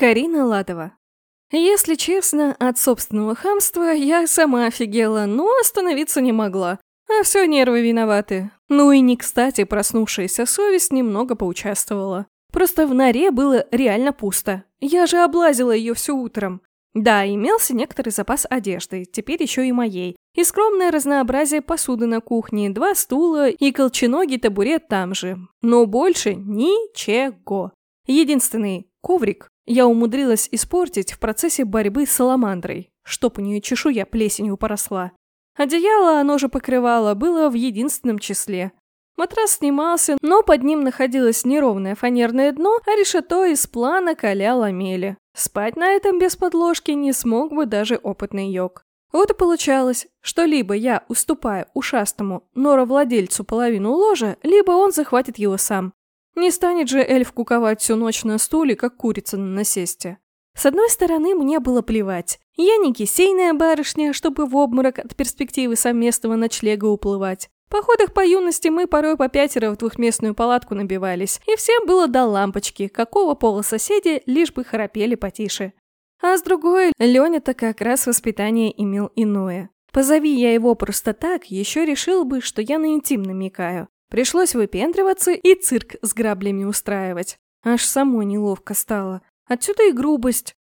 Карина Ладова. Если честно, от собственного хамства я сама офигела, но остановиться не могла. А все нервы виноваты. Ну и не кстати проснувшаяся совесть немного поучаствовала. Просто в норе было реально пусто. Я же облазила ее все утром. Да, имелся некоторый запас одежды, теперь еще и моей. И скромное разнообразие посуды на кухне, два стула и колченогий табурет там же. Но больше ничего. Единственный коврик я умудрилась испортить в процессе борьбы с саламандрой, чтоб у нее чешуя плесенью поросла. Одеяло оно же покрывало было в единственном числе. Матрас снимался, но под ним находилось неровное фанерное дно, а решето из плана коля ламели. Спать на этом без подложки не смог бы даже опытный йог. Вот и получалось, что либо я уступаю ушастому норовладельцу половину ложа, либо он захватит его сам. Не станет же эльф куковать всю ночь на стуле, как курица на насесте. С одной стороны, мне было плевать. Я не кисейная барышня, чтобы в обморок от перспективы совместного ночлега уплывать. В походах по юности мы порой по пятеро в двухместную палатку набивались, и всем было до лампочки, какого пола соседи, лишь бы храпели потише. А с другой, Леня-то как раз воспитание имел иное. Позови я его просто так, еще решил бы, что я на интим намекаю. Пришлось выпендриваться и цирк с граблями устраивать. Аж самой неловко стало. Отсюда и грубость.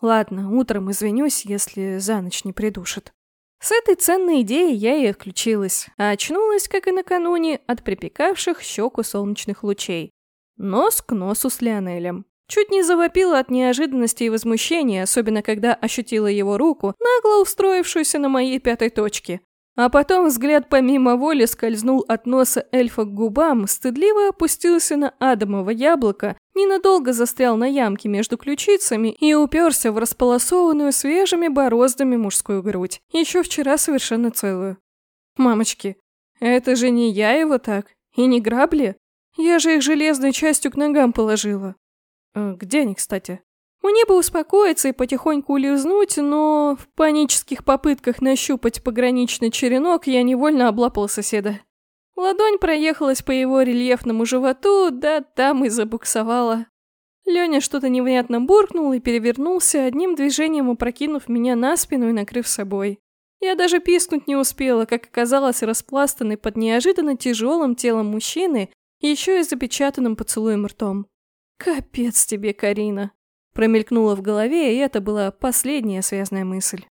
Ладно, утром извинюсь, если за ночь не придушит. С этой ценной идеей я и отключилась, а очнулась, как и накануне, от припекавших щеку солнечных лучей. Нос к носу с Лионелем. Чуть не завопила от неожиданности и возмущения, особенно когда ощутила его руку, нагло устроившуюся на моей пятой точке. А потом взгляд помимо воли скользнул от носа эльфа к губам, стыдливо опустился на адамово яблоко, ненадолго застрял на ямке между ключицами и уперся в располосованную свежими бороздами мужскую грудь, еще вчера совершенно целую. Мамочки, это же не я его так, и не грабли? Я же их железной частью к ногам положила. Э, где они, кстати? Мне бы успокоиться и потихоньку улизнуть, но в панических попытках нащупать пограничный черенок я невольно облапал соседа. Ладонь проехалась по его рельефному животу, да там и забуксовала. Леня что-то невнятно буркнул и перевернулся, одним движением опрокинув меня на спину и накрыв собой. Я даже пискнуть не успела, как оказалось распластанной под неожиданно тяжелым телом мужчины, еще и запечатанным поцелуем ртом. «Капец тебе, Карина!» Промелькнула в голове, и это была последняя связная мысль.